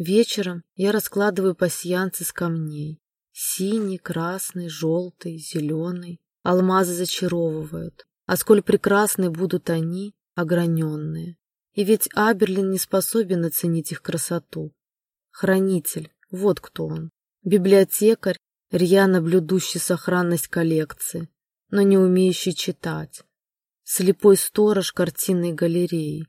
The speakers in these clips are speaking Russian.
Вечером я раскладываю пасьянцы с камней. Синий, красный, желтый, зеленый. Алмазы зачаровывают. А сколь прекрасны будут они, ограненные. И ведь Аберлин не способен оценить их красоту. Хранитель, вот кто он. Библиотекарь, рьяно блюдущий сохранность коллекции, но не умеющий читать. Слепой сторож картинной галереи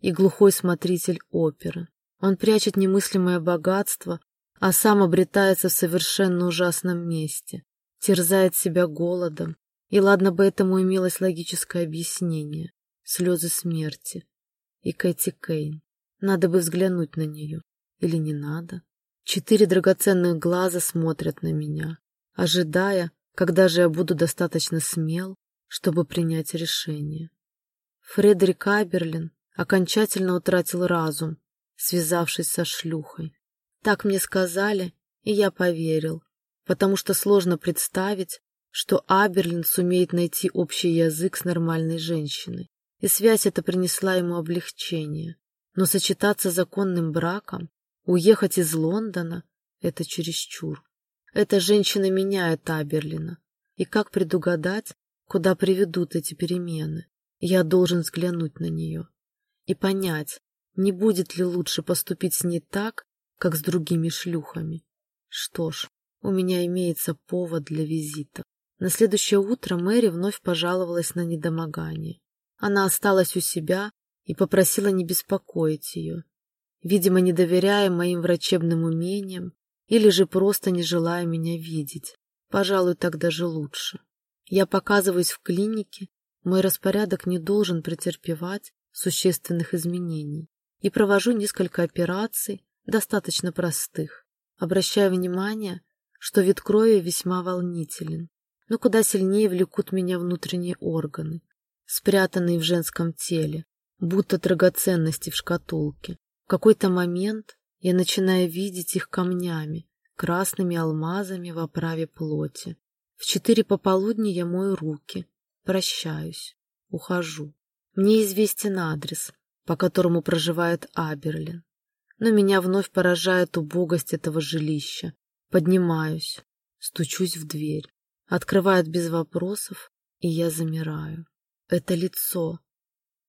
и глухой смотритель оперы. Он прячет немыслимое богатство, а сам обретается в совершенно ужасном месте, терзает себя голодом, и ладно бы этому имелось логическое объяснение — слезы смерти. И Кэти Кейн. Надо бы взглянуть на нее. Или не надо? Четыре драгоценных глаза смотрят на меня, ожидая, когда же я буду достаточно смел, чтобы принять решение. Фредерик Аберлин окончательно утратил разум, связавшись со шлюхой. Так мне сказали, и я поверил, потому что сложно представить, что Аберлин сумеет найти общий язык с нормальной женщиной, и связь эта принесла ему облегчение. Но сочетаться законным браком Уехать из Лондона — это чересчур. Эта женщина меняет Аберлина. И как предугадать, куда приведут эти перемены? Я должен взглянуть на нее и понять, не будет ли лучше поступить с ней так, как с другими шлюхами. Что ж, у меня имеется повод для визита. На следующее утро Мэри вновь пожаловалась на недомогание. Она осталась у себя и попросила не беспокоить ее видимо, не доверяя моим врачебным умениям или же просто не желая меня видеть. Пожалуй, так даже лучше. Я показываюсь в клинике, мой распорядок не должен претерпевать существенных изменений, и провожу несколько операций, достаточно простых. Обращаю внимание, что вид крови весьма волнителен, но куда сильнее влекут меня внутренние органы, спрятанные в женском теле, будто драгоценности в шкатулке. В какой-то момент я начинаю видеть их камнями, красными алмазами в оправе плоти. В четыре пополудни я мою руки, прощаюсь, ухожу. Мне известен адрес, по которому проживает Аберлин. Но меня вновь поражает убогость этого жилища. Поднимаюсь, стучусь в дверь. Открывают без вопросов, и я замираю. Это лицо,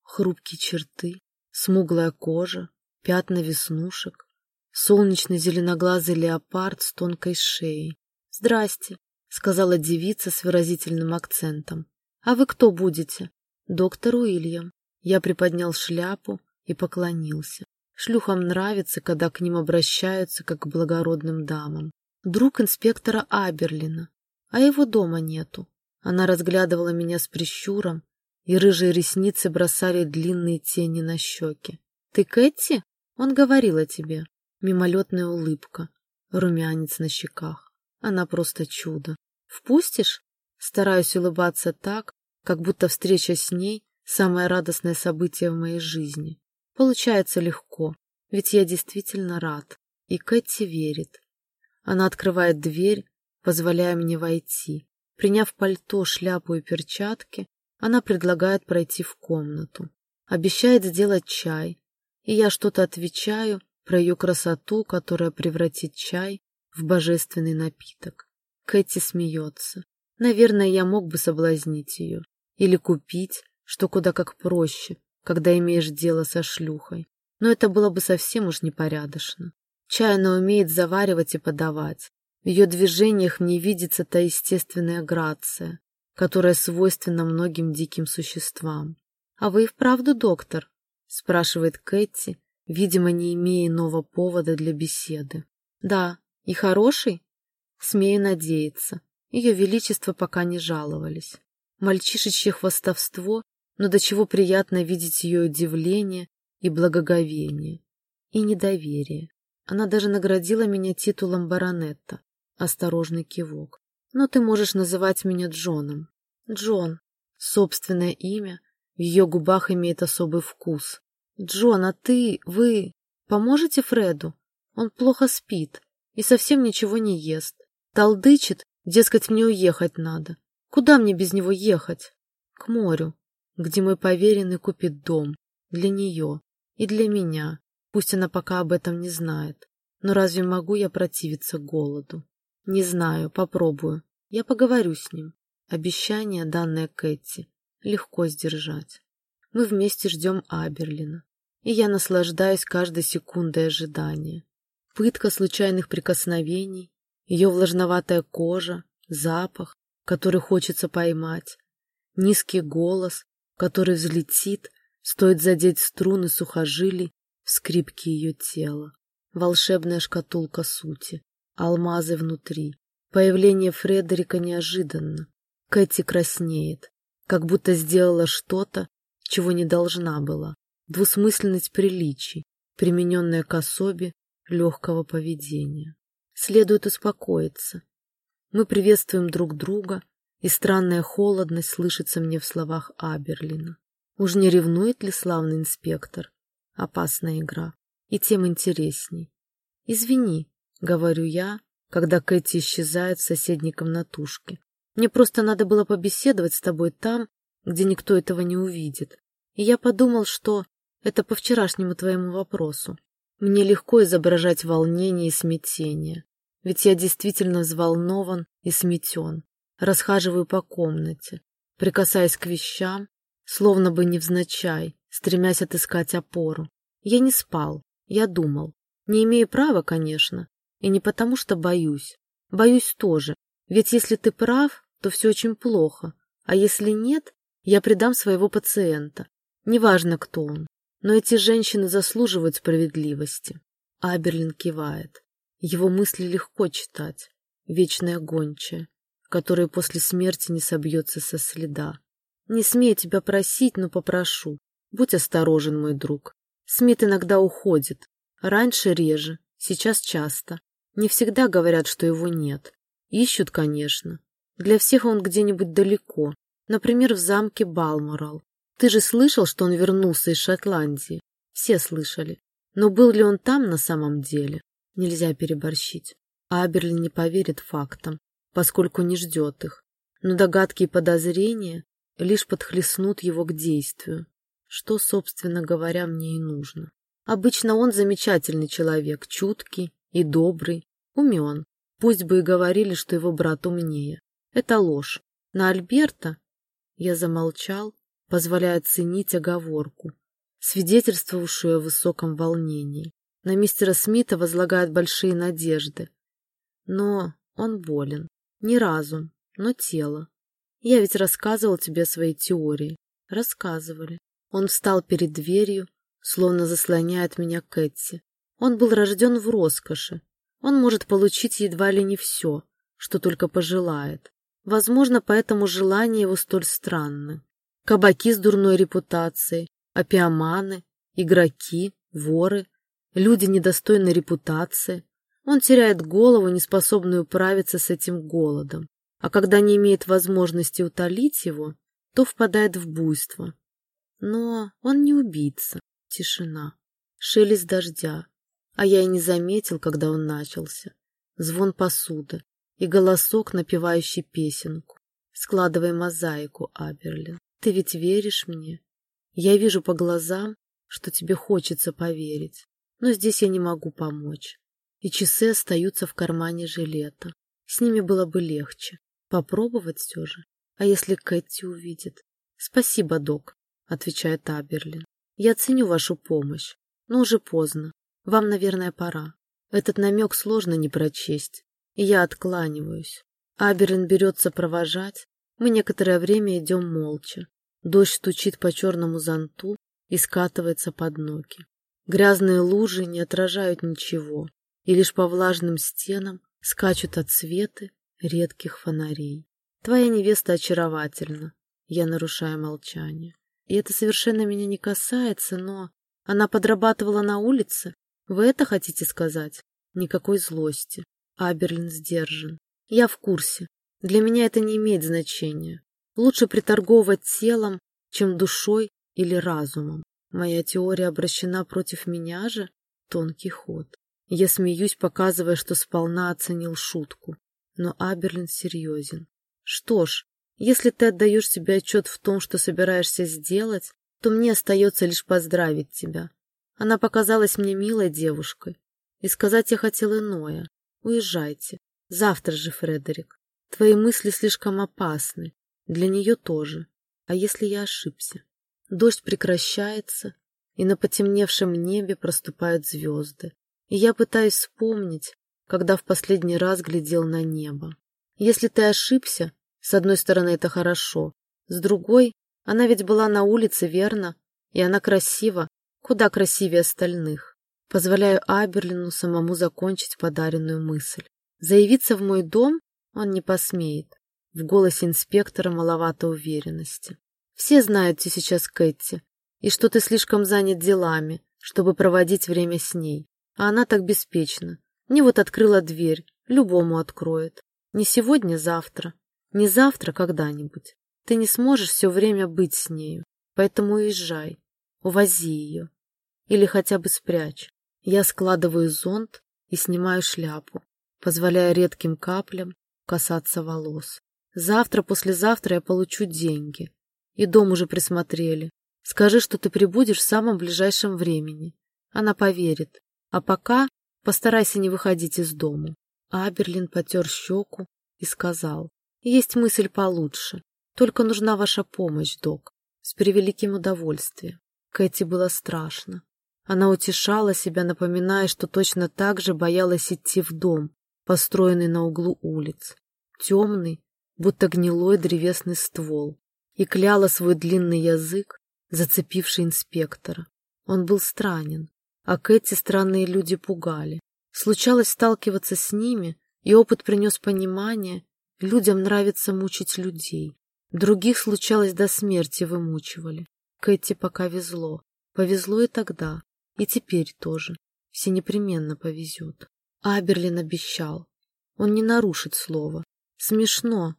хрупкие черты, смуглая кожа, пятна веснушек, солнечный зеленоглазый леопард с тонкой шеей. «Здрасте», — сказала девица с выразительным акцентом. «А вы кто будете?» «Доктор Уильям». Я приподнял шляпу и поклонился. Шлюхам нравится, когда к ним обращаются, как к благородным дамам. Друг инспектора Аберлина, а его дома нету. Она разглядывала меня с прищуром, и рыжие ресницы бросали длинные тени на щеки. «Ты Кэти?» Он говорил о тебе. Мимолетная улыбка, румянец на щеках. Она просто чудо. Впустишь? Стараюсь улыбаться так, как будто встреча с ней — самое радостное событие в моей жизни. Получается легко, ведь я действительно рад. И Кэти верит. Она открывает дверь, позволяя мне войти. Приняв пальто, шляпу и перчатки, она предлагает пройти в комнату. Обещает сделать чай, и я что-то отвечаю про ее красоту, которая превратит чай в божественный напиток. Кэти смеется. Наверное, я мог бы соблазнить ее. Или купить, что куда как проще, когда имеешь дело со шлюхой. Но это было бы совсем уж непорядочно. Чай она умеет заваривать и подавать. В ее движениях мне видится та естественная грация, которая свойственна многим диким существам. А вы и вправду доктор? спрашивает Кэти, видимо, не имея иного повода для беседы. Да, и хороший? Смею надеяться. Ее величество пока не жаловались. Мальчишечье хвостовство, но до чего приятно видеть ее удивление и благоговение, и недоверие. Она даже наградила меня титулом баронетта. Осторожный кивок. Но ты можешь называть меня Джоном. Джон. Собственное имя в ее губах имеет особый вкус. «Джон, а ты, вы поможете Фреду? Он плохо спит и совсем ничего не ест. Толдычит, дескать, мне уехать надо. Куда мне без него ехать? К морю, где мой поверенный купит дом. Для нее и для меня, пусть она пока об этом не знает. Но разве могу я противиться голоду? Не знаю, попробую. Я поговорю с ним. Обещание, данное Кэти, легко сдержать. Мы вместе ждем Аберлина, и я наслаждаюсь каждой секундой ожидания. Пытка случайных прикосновений, ее влажноватая кожа, запах, который хочется поймать, низкий голос, который взлетит, стоит задеть струны сухожилий в скрипке ее тела, волшебная шкатулка сути, алмазы внутри. Появление Фредерика неожиданно. Кэти краснеет, как будто сделала что-то, чего не должна была. Двусмысленность приличий, примененная к особе легкого поведения. Следует успокоиться. Мы приветствуем друг друга, и странная холодность слышится мне в словах Аберлина. Уж не ревнует ли славный инспектор? Опасная игра. И тем интересней. «Извини», — говорю я, когда Кэти исчезает в соседней комнатушке. «Мне просто надо было побеседовать с тобой там, где никто этого не увидит. И я подумал, что это по вчерашнему твоему вопросу. Мне легко изображать волнение и смятение, ведь я действительно взволнован и сметен. Расхаживаю по комнате, прикасаясь к вещам, словно бы невзначай, стремясь отыскать опору. Я не спал, я думал. Не имею права, конечно, и не потому, что боюсь. Боюсь тоже, ведь если ты прав, то все очень плохо, а если нет, я предам своего пациента. Неважно, кто он. Но эти женщины заслуживают справедливости. Аберлин кивает. Его мысли легко читать. Вечная гончая, которая после смерти не собьется со следа. Не смею тебя просить, но попрошу. Будь осторожен, мой друг. Смит иногда уходит. Раньше реже, сейчас часто. Не всегда говорят, что его нет. Ищут, конечно. Для всех он где-нибудь далеко, Например, в замке Балморал. Ты же слышал, что он вернулся из Шотландии? Все слышали. Но был ли он там на самом деле? Нельзя переборщить. Аберлин не поверит фактам, поскольку не ждет их. Но догадки и подозрения лишь подхлестнут его к действию. Что, собственно говоря, мне и нужно. Обычно он замечательный человек, чуткий и добрый, умен. Пусть бы и говорили, что его брат умнее. Это ложь. На Альберта я замолчал, позволяя оценить оговорку, свидетельствовавшую о высоком волнении. На мистера Смита возлагают большие надежды. Но он болен. Не разум, но тело. Я ведь рассказывал тебе свои теории. Рассказывали. Он встал перед дверью, словно заслоняет меня Кэтси. Он был рожден в роскоши. Он может получить едва ли не все, что только пожелает. Возможно, поэтому желания его столь странны. Кабаки с дурной репутацией, опиоманы, игроки, воры, люди недостойной репутации. Он теряет голову, неспособную управиться с этим голодом. А когда не имеет возможности утолить его, то впадает в буйство. Но он не убийца. Тишина. Шелест дождя. А я и не заметил, когда он начался. Звон посуды и голосок, напевающий песенку. Складывай мозаику, Аберлин. Ты ведь веришь мне? Я вижу по глазам, что тебе хочется поверить, но здесь я не могу помочь. И часы остаются в кармане жилета. С ними было бы легче. Попробовать все же. А если Кэти увидит? Спасибо, док, отвечает Аберлин. Я ценю вашу помощь, но уже поздно. Вам, наверное, пора. Этот намек сложно не прочесть и я откланиваюсь. Аберин берется провожать. Мы некоторое время идем молча. Дождь стучит по черному зонту и скатывается под ноги. Грязные лужи не отражают ничего, и лишь по влажным стенам скачут отсветы редких фонарей. Твоя невеста очаровательна. Я нарушаю молчание. И это совершенно меня не касается, но... Она подрабатывала на улице? Вы это хотите сказать? Никакой злости. Аберлин сдержан. Я в курсе. Для меня это не имеет значения. Лучше приторговывать телом, чем душой или разумом. Моя теория обращена против меня же? Тонкий ход. Я смеюсь, показывая, что сполна оценил шутку. Но Аберлин серьезен. Что ж, если ты отдаешь себе отчет в том, что собираешься сделать, то мне остается лишь поздравить тебя. Она показалась мне милой девушкой, И сказать я хотел иное. Уезжайте. Завтра же, Фредерик. Твои мысли слишком опасны. Для нее тоже. А если я ошибся? Дождь прекращается, и на потемневшем небе проступают звезды. И я пытаюсь вспомнить, когда в последний раз глядел на небо. Если ты ошибся, с одной стороны, это хорошо, с другой, она ведь была на улице, верно? И она красива, куда красивее остальных. Позволяю Аберлину самому закончить подаренную мысль. Заявиться в мой дом он не посмеет. В голосе инспектора маловато уверенности. Все знают ты сейчас Кэти, и что ты слишком занят делами, чтобы проводить время с ней. А она так беспечна. Мне вот открыла дверь, любому откроет. Не сегодня, завтра. Не завтра, когда-нибудь. Ты не сможешь все время быть с нею, поэтому уезжай. Увози ее. Или хотя бы спрячь. Я складываю зонт и снимаю шляпу, позволяя редким каплям касаться волос. Завтра, послезавтра я получу деньги. И дом уже присмотрели. Скажи, что ты прибудешь в самом ближайшем времени. Она поверит. А пока постарайся не выходить из дому. Аберлин потер щеку и сказал. Есть мысль получше. Только нужна ваша помощь, док. С превеликим удовольствием. Кэти было страшно. Она утешала себя, напоминая, что точно так же боялась идти в дом, построенный на углу улиц. Темный, будто гнилой древесный ствол и кляла свой длинный язык, зацепивший инспектора. Он был странен, а Кэти странные люди пугали. Случалось сталкиваться с ними, и опыт принес понимание, людям нравится мучить людей. Других случалось до смерти вымучивали. Кэти пока везло. Повезло и тогда, и теперь тоже. Все непременно повезет. Аберлин обещал. Он не нарушит слова. Смешно,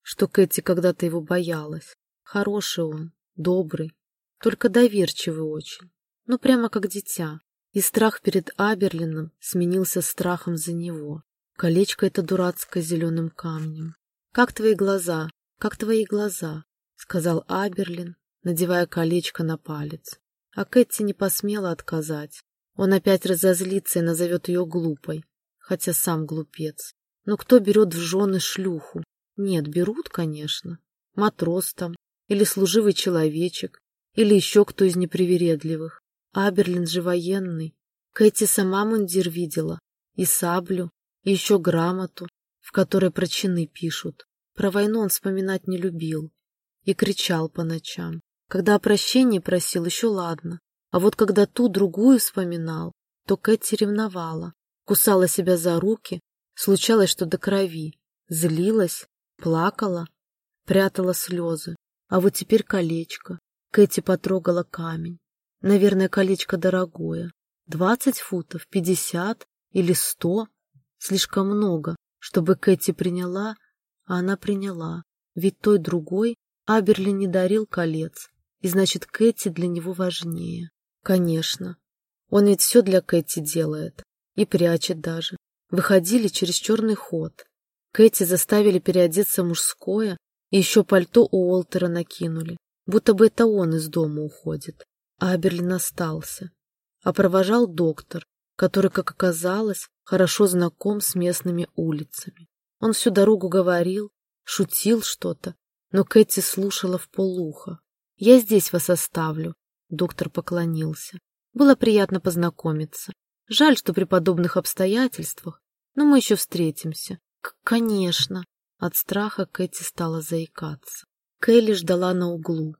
что Кэти когда-то его боялась. Хороший он, добрый, только доверчивый очень, ну прямо как дитя. И страх перед Аберлином сменился страхом за него. Колечко это дурацкое зеленым камнем. «Как твои глаза? Как твои глаза?» — сказал Аберлин, надевая колечко на палец. А Кэти не посмела отказать. Он опять разозлится и назовет ее глупой, хотя сам глупец. Но кто берет в жены шлюху? Нет, берут, конечно. Матрос там, или служивый человечек, или еще кто из непривередливых. Аберлин же военный. Кэти сама мундир видела, и саблю, и еще грамоту, в которой про чины пишут. Про войну он вспоминать не любил и кричал по ночам. Когда о прощении просил, еще ладно. А вот когда ту другую вспоминал, то Кэти ревновала, кусала себя за руки, случалось, что до крови, злилась Плакала, прятала слезы. А вот теперь колечко. Кэти потрогала камень. Наверное, колечко дорогое. Двадцать футов, пятьдесят или сто. Слишком много, чтобы Кэти приняла, а она приняла. Ведь той другой Аберли не дарил колец, и значит, Кэти для него важнее. Конечно. Он ведь все для Кэти делает. И прячет даже. Выходили через черный ход. Кэти заставили переодеться мужское, и еще пальто у Уолтера накинули, будто бы это он из дома уходит. Аберлин остался. А провожал доктор, который, как оказалось, хорошо знаком с местными улицами. Он всю дорогу говорил, шутил что-то, но Кэти слушала в полуха. «Я здесь вас оставлю», — доктор поклонился. «Было приятно познакомиться. Жаль, что при подобных обстоятельствах, но мы еще встретимся. «Конечно!» От страха Кэти стала заикаться. Келли ждала на углу.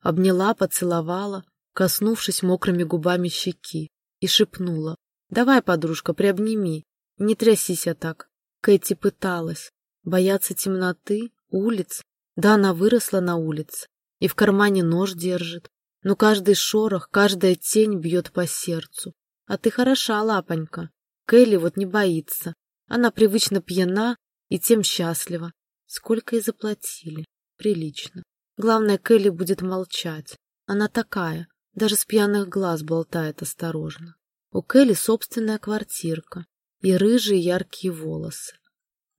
Обняла, поцеловала, коснувшись мокрыми губами щеки, и шепнула. «Давай, подружка, приобними, не трясись так». Кэти пыталась. Бояться темноты, улиц. Да, она выросла на улице и в кармане нож держит. Но каждый шорох, каждая тень бьет по сердцу. А ты хороша, лапонька. Келли вот не боится. Она привычно пьяна и тем счастлива. Сколько и заплатили. Прилично. Главное, Келли будет молчать. Она такая, даже с пьяных глаз болтает осторожно. У Келли собственная квартирка и рыжие яркие волосы.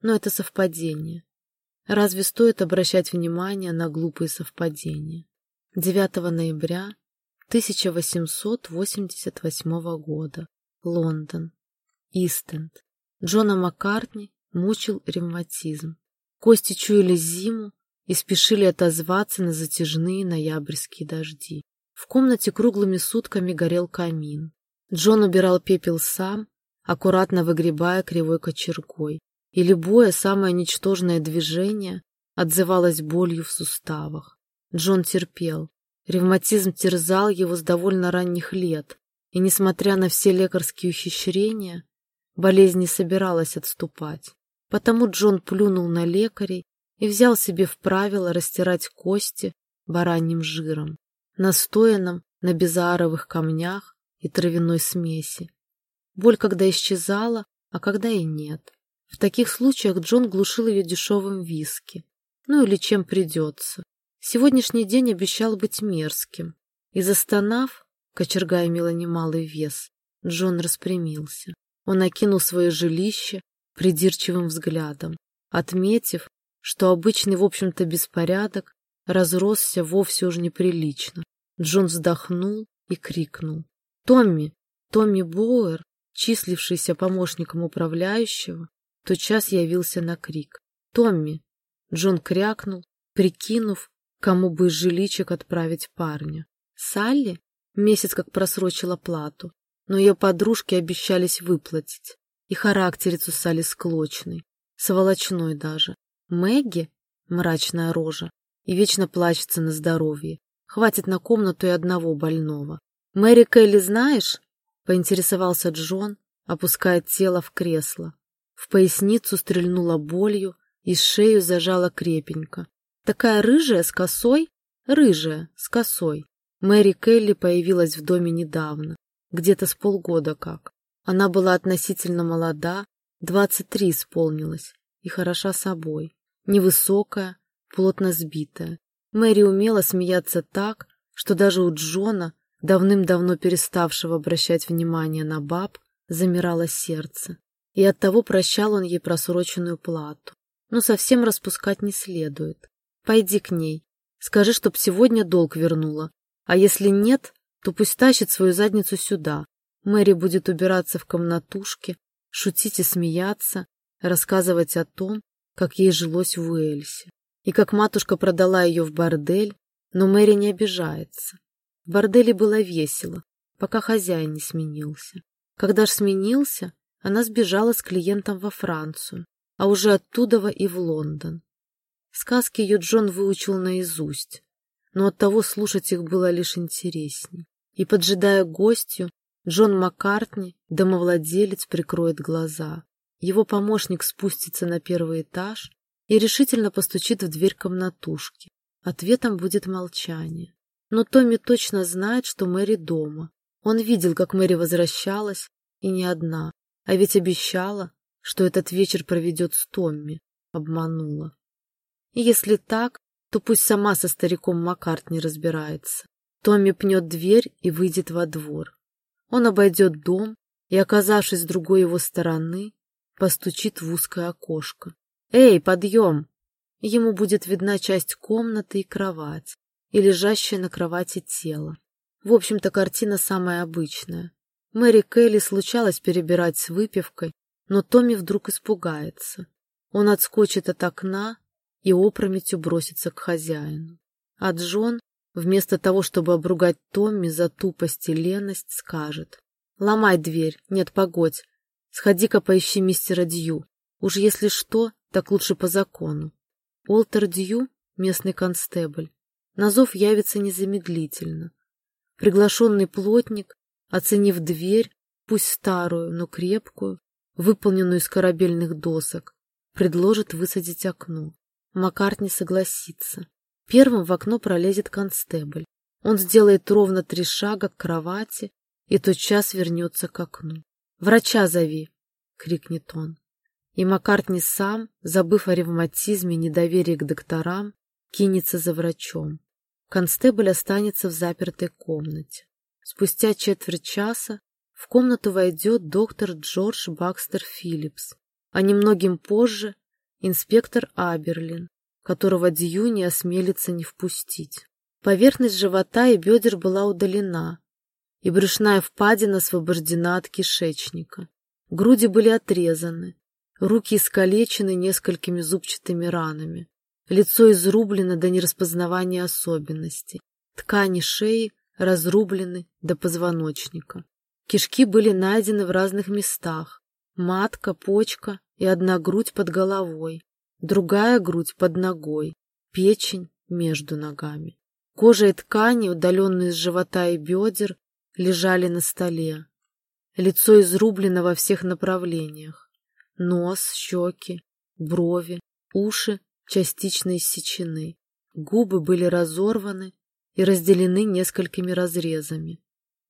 Но это совпадение. Разве стоит обращать внимание на глупые совпадения? 9 ноября 1888 года. Лондон. Истенд. Джона Маккартни мучил ревматизм. Кости чуяли зиму и спешили отозваться на затяжные ноябрьские дожди. В комнате круглыми сутками горел камин. Джон убирал пепел сам, аккуратно выгребая кривой кочергой, и любое самое ничтожное движение отзывалось болью в суставах. Джон терпел. Ревматизм терзал его с довольно ранних лет, и, несмотря на все лекарские ухищрения, болезнь не собиралась отступать. Потому Джон плюнул на лекарей и взял себе в правило растирать кости бараньим жиром, настоянным на безааровых камнях и травяной смеси. Боль когда исчезала, а когда и нет. В таких случаях Джон глушил ее дешевым виски. Ну или чем придется. Сегодняшний день обещал быть мерзким. И застонав, кочерга имела немалый вес, Джон распрямился. Он окинул свое жилище придирчивым взглядом, отметив, что обычный, в общем-то, беспорядок разросся вовсе уж неприлично. Джон вздохнул и крикнул. «Томми! Томми Боуэр, числившийся помощником управляющего, тотчас явился на крик. «Томми!» Джон крякнул, прикинув, кому бы из жиличек отправить парня. Салли месяц как просрочила плату, но ее подружки обещались выплатить. И характерицу Салли склочный, сволочной даже. Мэгги — мрачная рожа, и вечно плачется на здоровье. Хватит на комнату и одного больного. «Мэри Келли знаешь?» — поинтересовался Джон, опуская тело в кресло. В поясницу стрельнула болью и шею зажала крепенько. Такая рыжая с косой? Рыжая, с косой. Мэри Келли появилась в доме недавно, где-то с полгода как. Она была относительно молода, двадцать три исполнилась, и хороша собой. Невысокая, плотно сбитая. Мэри умела смеяться так, что даже у Джона, давным-давно переставшего обращать внимание на баб, замирало сердце. И оттого прощал он ей просроченную плату. Но совсем распускать не следует. Пойди к ней. Скажи, чтоб сегодня долг вернула. А если нет, то пусть тащит свою задницу сюда. Мэри будет убираться в комнатушке, шутить и смеяться, рассказывать о том, как ей жилось в Уэльсе. И как матушка продала ее в бордель, но Мэри не обижается. В борделе было весело, пока хозяин не сменился. Когда ж сменился, она сбежала с клиентом во Францию, а уже оттуда и в Лондон. Сказки ее Джон выучил наизусть, но оттого слушать их было лишь интересней. И, поджидая гостью, Джон Маккартни, домовладелец, прикроет глаза. Его помощник спустится на первый этаж и решительно постучит в дверь комнатушки. Ответом будет молчание. Но Томми точно знает, что Мэри дома. Он видел, как Мэри возвращалась, и не одна. А ведь обещала, что этот вечер проведет с Томми. Обманула. И если так, то пусть сама со стариком Маккартни разбирается. Томми пнет дверь и выйдет во двор. Он обойдет дом и, оказавшись с другой его стороны, постучит в узкое окошко. «Эй, подъем!» Ему будет видна часть комнаты и кровать, и лежащее на кровати тело. В общем-то, картина самая обычная. Мэри Келли случалось перебирать с выпивкой, но Томми вдруг испугается. Он отскочит от окна и опрометью бросится к хозяину. А Джон, вместо того, чтобы обругать Томми за тупость и леность, скажет. «Ломай дверь, нет, погодь. Сходи-ка поищи мистера Дью. Уж если что, так лучше по закону». Уолтер Дью, местный констебль, на зов явится незамедлительно. Приглашенный плотник, оценив дверь, пусть старую, но крепкую, выполненную из корабельных досок, предложит высадить окно. Маккартни согласится. Первым в окно пролезет констебль. Он сделает ровно три шага к кровати и тотчас вернется к окну. «Врача зови!» — крикнет он. И Маккартни сам, забыв о ревматизме и недоверии к докторам, кинется за врачом. Констебль останется в запертой комнате. Спустя четверть часа в комнату войдет доктор Джордж Бакстер Филлипс, а немногим позже инспектор Аберлин, которого Дью не осмелится не впустить. Поверхность живота и бедер была удалена, и брюшная впадина освобождена от кишечника. Груди были отрезаны, руки искалечены несколькими зубчатыми ранами, лицо изрублено до нераспознавания особенностей, ткани шеи разрублены до позвоночника. Кишки были найдены в разных местах, матка, почка и одна грудь под головой, другая грудь под ногой, печень между ногами. Кожа и ткани, удаленные с живота и бедер, лежали на столе. Лицо изрублено во всех направлениях. Нос, щеки, брови, уши частично иссечены. Губы были разорваны и разделены несколькими разрезами,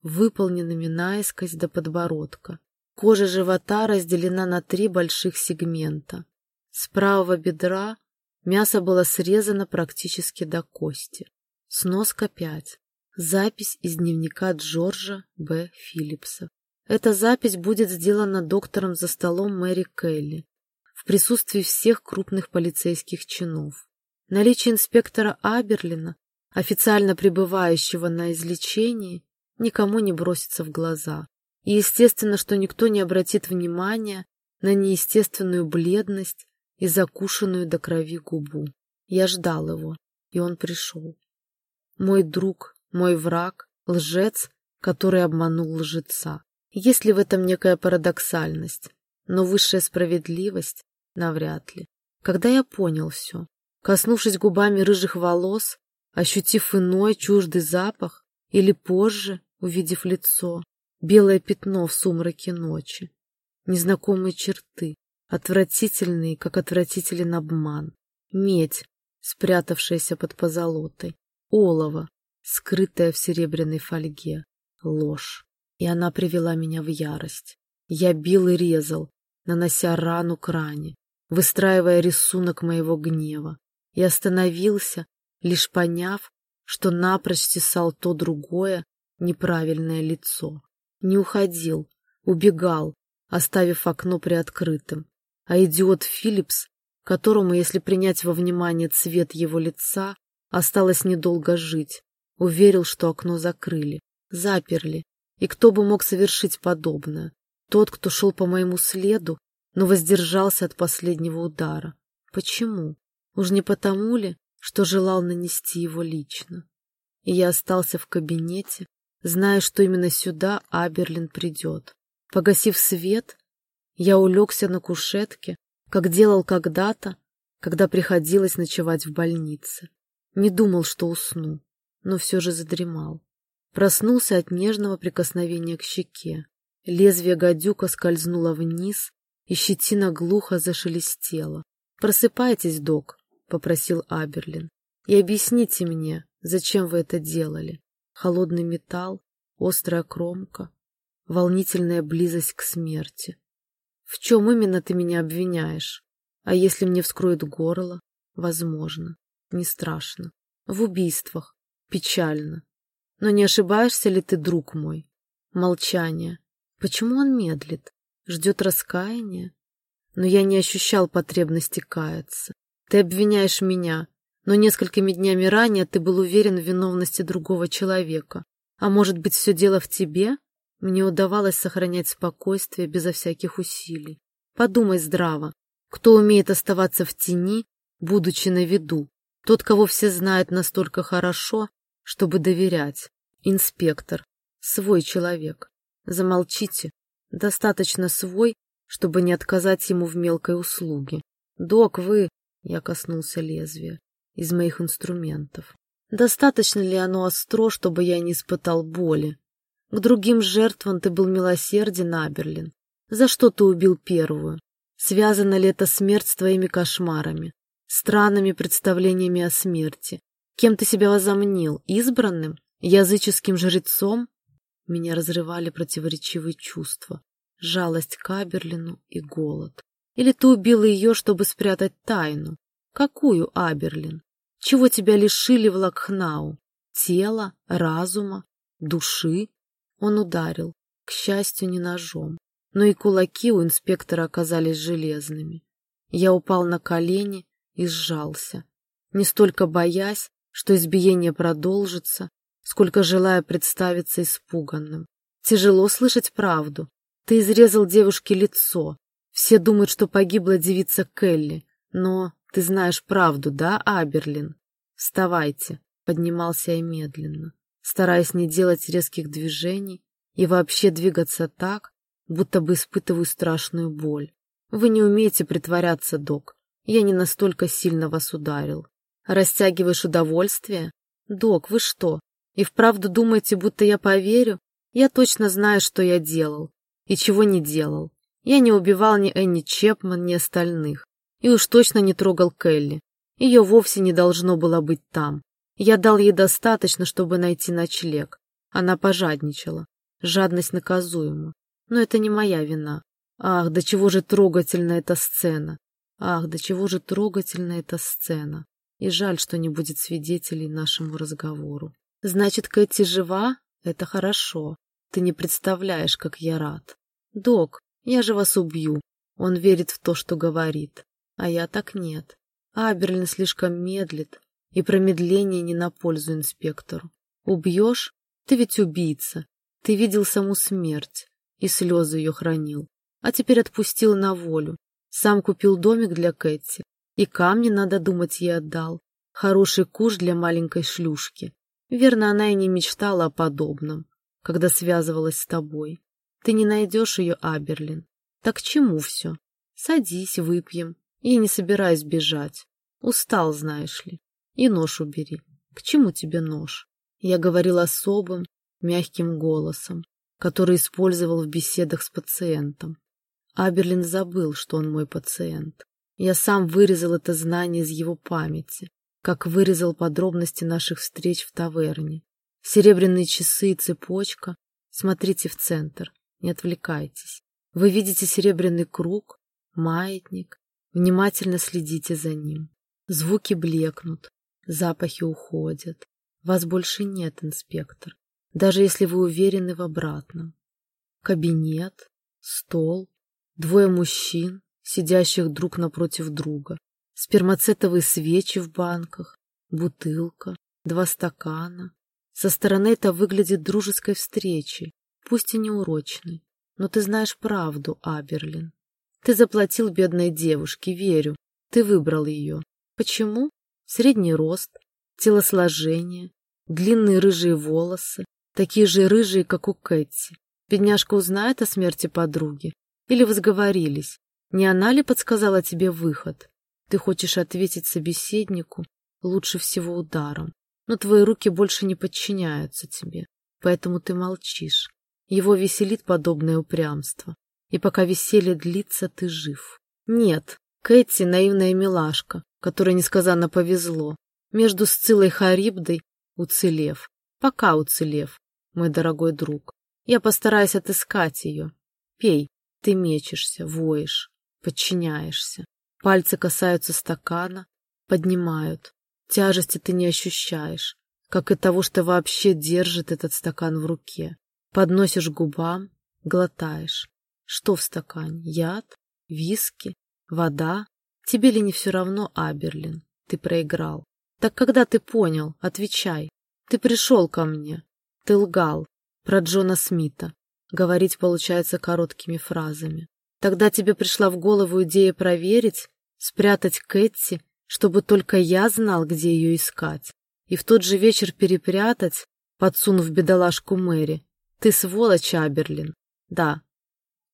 выполненными наискось до подбородка. Кожа живота разделена на три больших сегмента. С правого бедра мясо было срезано практически до кости. Сноска 5. Запись из дневника Джорджа Б. Филлипса. Эта запись будет сделана доктором за столом Мэри Келли в присутствии всех крупных полицейских чинов. Наличие инспектора Аберлина, официально пребывающего на излечении, никому не бросится в глаза. И естественно, что никто не обратит внимания на неестественную бледность и закушенную до крови губу. Я ждал его, и он пришел. Мой друг, мой враг, лжец, который обманул лжеца. Есть ли в этом некая парадоксальность? Но высшая справедливость навряд ли. Когда я понял все, коснувшись губами рыжих волос, ощутив иной чуждый запах, или позже, увидев лицо, белое пятно в сумраке ночи, незнакомые черты, отвратительные, как отвратителен обман, медь, спрятавшаяся под позолотой, олово, скрытое в серебряной фольге, ложь. И она привела меня в ярость. Я бил и резал, нанося рану к ране, выстраивая рисунок моего гнева, и остановился, лишь поняв, что напрочь стесал то другое, неправильное лицо. Не уходил, убегал, оставив окно приоткрытым. А идиот Филлипс, которому, если принять во внимание цвет его лица, Осталось недолго жить. Уверил, что окно закрыли, заперли. И кто бы мог совершить подобное? Тот, кто шел по моему следу, но воздержался от последнего удара. Почему? Уж не потому ли, что желал нанести его лично? И я остался в кабинете, зная, что именно сюда Аберлин придет. Погасив свет, я улегся на кушетке, как делал когда-то, когда приходилось ночевать в больнице. Не думал, что усну, но все же задремал. Проснулся от нежного прикосновения к щеке. Лезвие гадюка скользнуло вниз, и щетина глухо зашелестела. «Просыпайтесь, док», — попросил Аберлин, — «и объясните мне, зачем вы это делали. Холодный металл, острая кромка, волнительная близость к смерти. В чем именно ты меня обвиняешь? А если мне вскроют горло? Возможно. Не страшно. В убийствах. Печально. Но не ошибаешься ли ты, друг мой? Молчание. Почему он медлит? Ждет раскаяния? Но я не ощущал потребности каяться. Ты обвиняешь меня, но несколькими днями ранее ты был уверен в виновности другого человека. А может быть, все дело в тебе? Мне удавалось сохранять спокойствие безо всяких усилий. Подумай здраво. Кто умеет оставаться в тени, будучи на виду? Тот, кого все знают настолько хорошо, чтобы доверять. Инспектор. Свой человек. Замолчите. Достаточно свой, чтобы не отказать ему в мелкой услуге. Док, вы... Я коснулся лезвия. Из моих инструментов. Достаточно ли оно остро, чтобы я не испытал боли? К другим жертвам ты был милосерден, Аберлин. За что ты убил первую? Связана ли эта смерть с твоими кошмарами? странными представлениями о смерти. Кем ты себя возомнил? Избранным? Языческим жрецом? Меня разрывали противоречивые чувства. Жалость к Аберлину и голод. Или ты убил ее, чтобы спрятать тайну? Какую, Аберлин? Чего тебя лишили в Лакхнау? Тела, разума, души? Он ударил, к счастью, не ножом. Но и кулаки у инспектора оказались железными. Я упал на колени и сжался, не столько боясь, что избиение продолжится, сколько желая представиться испуганным. Тяжело слышать правду. Ты изрезал девушке лицо. Все думают, что погибла девица Келли. Но ты знаешь правду, да, Аберлин? Вставайте. Поднимался я медленно, стараясь не делать резких движений и вообще двигаться так, будто бы испытываю страшную боль. Вы не умеете притворяться, док. Я не настолько сильно вас ударил. Растягиваешь удовольствие? Док, вы что, и вправду думаете, будто я поверю? Я точно знаю, что я делал и чего не делал. Я не убивал ни Энни Чепман, ни остальных. И уж точно не трогал Келли. Ее вовсе не должно было быть там. Я дал ей достаточно, чтобы найти ночлег. Она пожадничала. Жадность наказуема. Но это не моя вина. Ах, до чего же трогательна эта сцена. Ах, до чего же трогательна эта сцена. И жаль, что не будет свидетелей нашему разговору. Значит, Кэти жива? Это хорошо. Ты не представляешь, как я рад. Док, я же вас убью. Он верит в то, что говорит. А я так нет. Аберлин слишком медлит, и промедление не на пользу инспектору. Убьешь? Ты ведь убийца. Ты видел саму смерть и слезы ее хранил. А теперь отпустил на волю. Сам купил домик для Кэти и камни, надо думать, ей отдал. Хороший куш для маленькой шлюшки. Верно, она и не мечтала о подобном, когда связывалась с тобой. Ты не найдешь ее, Аберлин. Так чему все? Садись, выпьем. Я не собираюсь бежать. Устал, знаешь ли. И нож убери. К чему тебе нож? Я говорил особым, мягким голосом, который использовал в беседах с пациентом. Аберлин забыл, что он мой пациент. Я сам вырезал это знание из его памяти, как вырезал подробности наших встреч в таверне. Серебряные часы и цепочка. Смотрите в центр, не отвлекайтесь. Вы видите серебряный круг, маятник. Внимательно следите за ним. Звуки блекнут, запахи уходят. Вас больше нет, инспектор, даже если вы уверены в обратном. Кабинет, стол, двое мужчин, сидящих друг напротив друга, спермацетовые свечи в банках, бутылка, два стакана. Со стороны это выглядит дружеской встречей, пусть и неурочной. Но ты знаешь правду, Аберлин. Ты заплатил бедной девушке, верю. Ты выбрал ее. Почему? Средний рост, телосложение, длинные рыжие волосы, такие же рыжие, как у Кэти. Бедняжка узнает о смерти подруги? Или вы сговорились? Не она ли подсказала тебе выход? Ты хочешь ответить собеседнику лучше всего ударом, но твои руки больше не подчиняются тебе, поэтому ты молчишь. Его веселит подобное упрямство, и пока веселье длится, ты жив. Нет, Кэти — наивная милашка, которой несказанно повезло, между Сцилой Харибдой уцелев, пока уцелев, мой дорогой друг. Я постараюсь отыскать ее. Пей, ты мечешься, воешь, подчиняешься. Пальцы касаются стакана, поднимают. Тяжести ты не ощущаешь, как и того, что вообще держит этот стакан в руке. Подносишь губам, глотаешь. Что в стакане? Яд? Виски? Вода? Тебе ли не все равно, Аберлин? Ты проиграл. Так когда ты понял? Отвечай. Ты пришел ко мне. Ты лгал. Про Джона Смита. Говорить получается короткими фразами. Тогда тебе пришла в голову идея проверить, спрятать Кэтти, чтобы только я знал, где ее искать, и в тот же вечер перепрятать, подсунув бедолашку Мэри. Ты сволочь, Аберлин. Да.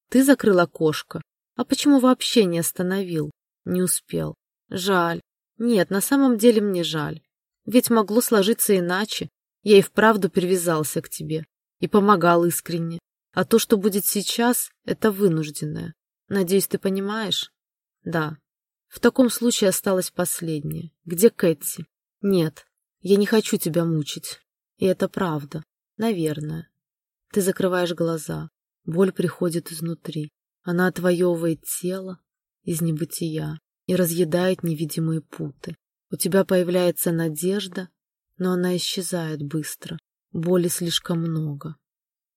Ты закрыл окошко. А почему вообще не остановил? Не успел. Жаль. Нет, на самом деле мне жаль. Ведь могло сложиться иначе. Я и вправду привязался к тебе. И помогал искренне. А то, что будет сейчас, это вынужденное. Надеюсь, ты понимаешь? Да. В таком случае осталось последнее. Где Кэти? Нет, я не хочу тебя мучить. И это правда. Наверное. Ты закрываешь глаза. Боль приходит изнутри. Она отвоевывает тело из небытия и разъедает невидимые путы. У тебя появляется надежда, но она исчезает быстро. Боли слишком много.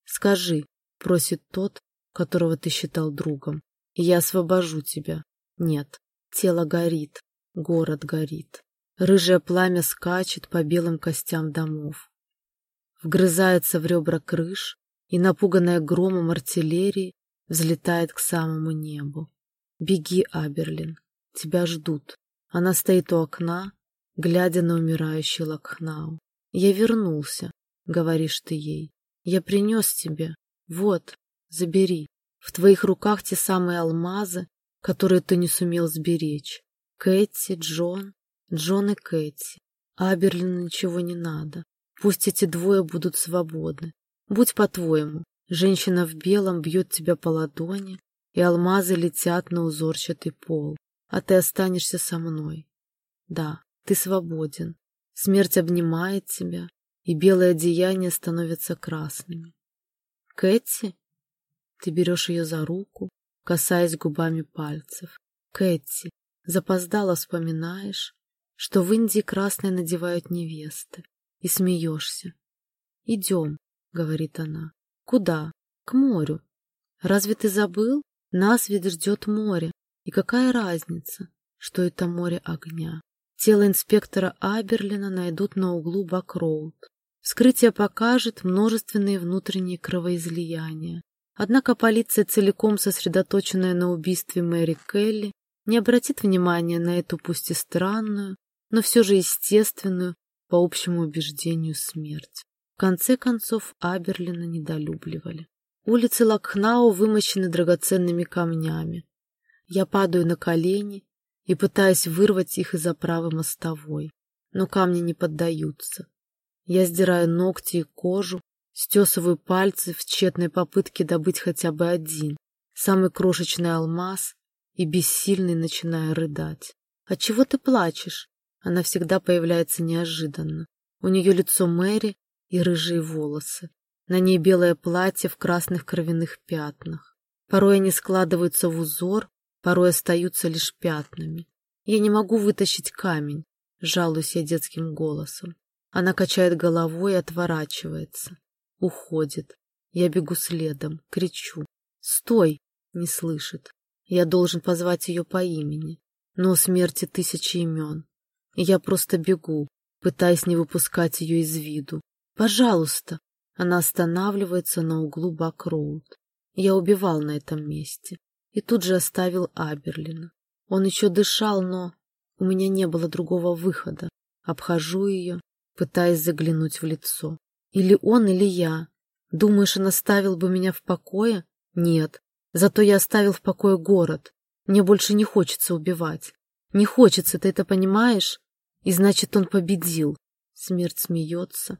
Скажи, — просит тот, которого ты считал другом. Я освобожу тебя. Нет, тело горит, город горит. Рыжее пламя скачет по белым костям домов. Вгрызается в ребра крыш, и, напуганная громом артиллерии, взлетает к самому небу. Беги, Аберлин, тебя ждут. Она стоит у окна, глядя на умирающий Лакхнау. Я вернулся, говоришь ты ей. Я принес тебе. Вот, забери. В твоих руках те самые алмазы, которые ты не сумел сберечь. Кэти, Джон, Джон и Кэти. Аберлину ничего не надо. Пусть эти двое будут свободны. Будь по-твоему, женщина в белом бьет тебя по ладони, и алмазы летят на узорчатый пол, а ты останешься со мной. Да, ты свободен. Смерть обнимает тебя, и белые одеяния становятся красными. Кэти? Ты берешь ее за руку, касаясь губами пальцев. Кэти, запоздало вспоминаешь, что в Индии красное надевают невесты, и смеешься. «Идем», — говорит она. «Куда? К морю. Разве ты забыл? Нас ведь ждет море. И какая разница, что это море огня? Тело инспектора Аберлина найдут на углу Бакроуд. Вскрытие покажет множественные внутренние кровоизлияния. Однако полиция, целиком сосредоточенная на убийстве Мэри Келли, не обратит внимания на эту пусть и странную, но все же естественную, по общему убеждению, смерть. В конце концов, Аберлина недолюбливали. Улицы Лакхнау вымощены драгоценными камнями. Я падаю на колени и пытаюсь вырвать их из оправы мостовой, но камни не поддаются. Я сдираю ногти и кожу, стесываю пальцы в тщетной попытке добыть хотя бы один, самый крошечный алмаз, и бессильный начинаю рыдать. «А чего ты плачешь?» Она всегда появляется неожиданно. У нее лицо Мэри и рыжие волосы. На ней белое платье в красных кровяных пятнах. Порой они складываются в узор, порой остаются лишь пятнами. Я не могу вытащить камень, жалуюсь я детским голосом. Она качает головой и отворачивается. Уходит. Я бегу следом, кричу. «Стой!» — не слышит. Я должен позвать ее по имени. Но у смерти тысячи имен. И я просто бегу, пытаясь не выпускать ее из виду. «Пожалуйста!» Она останавливается на углу Бакроуд. Я убивал на этом месте. И тут же оставил Аберлина. Он еще дышал, но у меня не было другого выхода. Обхожу ее, пытаясь заглянуть в лицо. Или он, или я. Думаешь, он оставил бы меня в покое? Нет. Зато я оставил в покое город. Мне больше не хочется убивать. Не хочется, ты это понимаешь? И значит, он победил. Смерть смеется,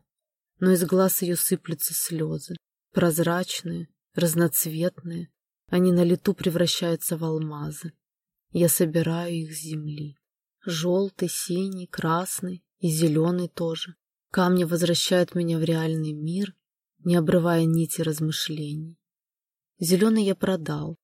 но из глаз ее сыплются слезы. Прозрачные, разноцветные. Они на лету превращаются в алмазы. Я собираю их с земли. Желтый, синий, красный и зеленый тоже. Камни возвращают меня в реальный мир, не обрывая нити размышлений. Зеленый я продал,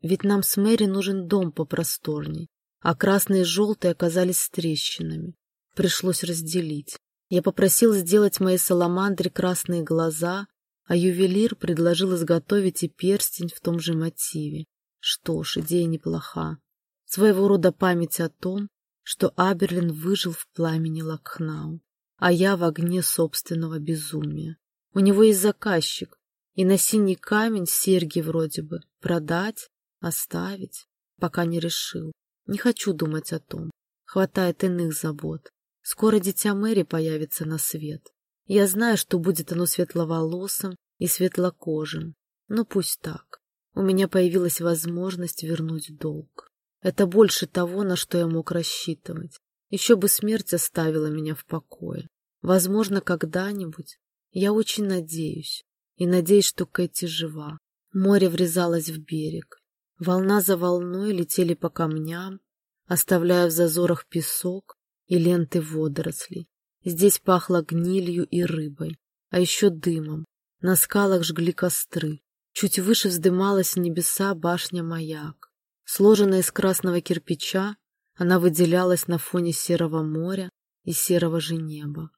ведь нам с Мэри нужен дом попросторней, а красные и желтые оказались с трещинами. Пришлось разделить. Я попросил сделать моей саламандре красные глаза, а ювелир предложил изготовить и перстень в том же мотиве. Что ж, идея неплоха. Своего рода память о том, что Аберлин выжил в пламени Лакхнау, а я в огне собственного безумия. У него есть заказчик, и на синий камень серьги вроде бы продать, оставить, пока не решил. Не хочу думать о том. Хватает иных забот. Скоро дитя Мэри появится на свет. Я знаю, что будет оно светловолосым и светлокожим. Но пусть так. У меня появилась возможность вернуть долг. Это больше того, на что я мог рассчитывать. Еще бы смерть оставила меня в покое. Возможно, когда-нибудь. Я очень надеюсь. И надеюсь, что Кэти жива. Море врезалось в берег. Волна за волной летели по камням, оставляя в зазорах песок и ленты водорослей. Здесь пахло гнилью и рыбой, а еще дымом. На скалах жгли костры. Чуть выше вздымалась небеса башня-маяк. Сложенная из красного кирпича, она выделялась на фоне серого моря и серого же неба.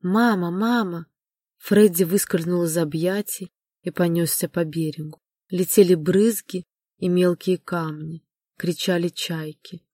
«Мама, мама!» Фредди выскользнул из объятий и понесся по берегу. Летели брызги, и мелкие камни. Кричали чайки.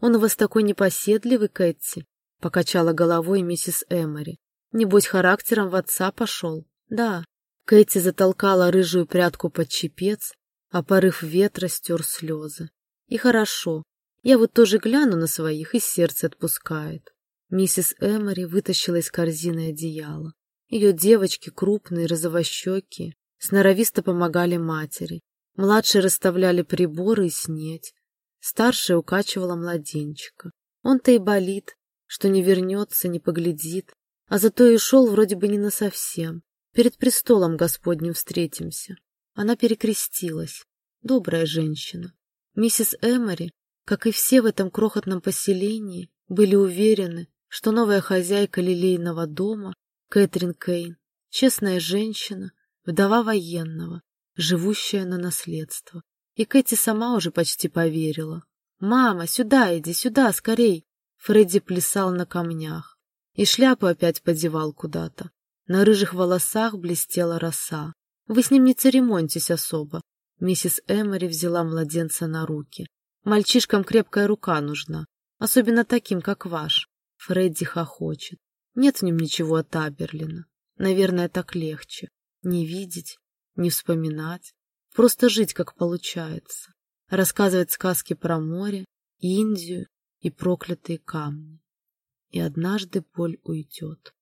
«Он у вас такой непоседливый, Кэти!» — покачала головой миссис Эмори. «Небось, характером в отца пошел?» «Да». Кэти затолкала рыжую прядку под чепец а порыв ветра стер слезы. И хорошо, я вот тоже гляну на своих, и сердце отпускает. Миссис Эмори вытащила из корзины одеяло. Ее девочки, крупные, розовощекие, сноровисто помогали матери. Младшие расставляли приборы и снеть. Старшая укачивала младенчика. Он-то и болит, что не вернется, не поглядит, а зато и шел вроде бы не насовсем. Перед престолом Господним встретимся. Она перекрестилась. Добрая женщина. Миссис Эмори, как и все в этом крохотном поселении, были уверены, что новая хозяйка лилейного дома, Кэтрин Кейн, честная женщина, вдова военного, живущая на наследство. И Кэти сама уже почти поверила. «Мама, сюда иди, сюда, скорей!» Фредди плясал на камнях и шляпу опять подевал куда-то. На рыжих волосах блестела роса. Вы с ним не церемоньтесь особо. Миссис Эмори взяла младенца на руки. Мальчишкам крепкая рука нужна, особенно таким, как ваш. Фредди хохочет. Нет в нем ничего от Аберлина. Наверное, так легче. Не видеть, не вспоминать. Просто жить, как получается. Рассказывать сказки про море, Индию и проклятые камни. И однажды боль уйдет.